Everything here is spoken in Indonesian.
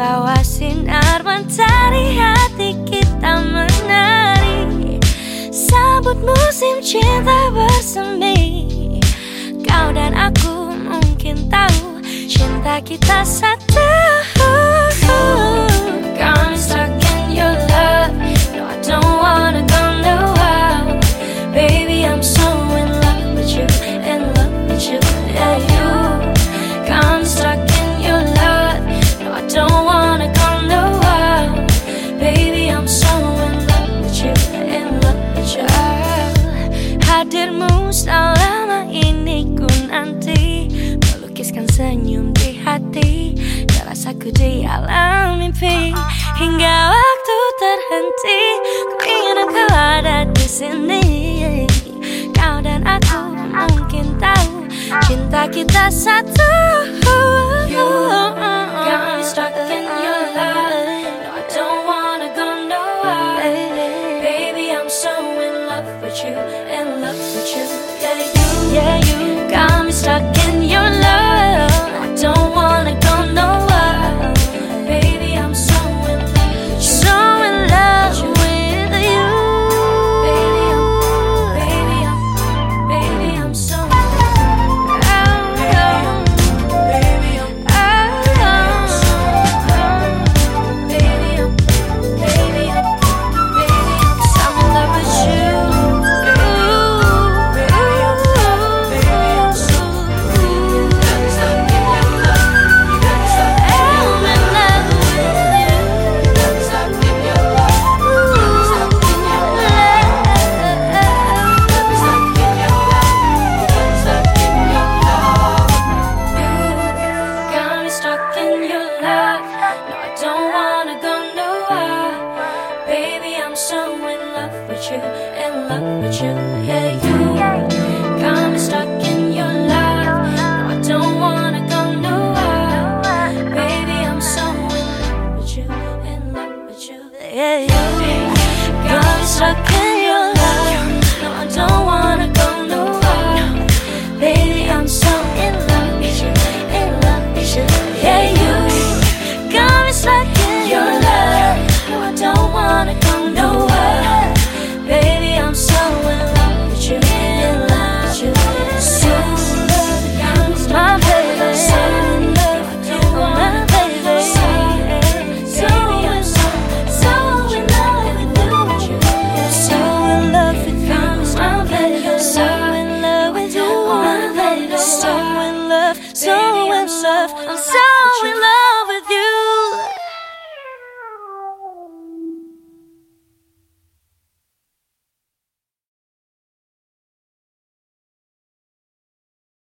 bawah sinar mentari hati kita menari. Sabut musim cinta bersemi. Kau dan aku mungkin tahu cinta kita satu. Selama ini ku nanti Melukiskan senyum di hati Terasaku di alam mimpi. Hingga waktu terhenti Ku ingin engkau ada di sini. Kau dan aku mungkin tahu Cinta kita satu Love with you Yeah, you, Yeah, you got me stuck love. No, I don't wanna go nowhere. Baby, I'm so in love with you, in love with you. Yeah, you got me stuck in your love. No, I don't wanna go nowhere. Baby, I'm so in love with you, in love with you. Yeah, you got me stuck love, so in love, I'm so in love.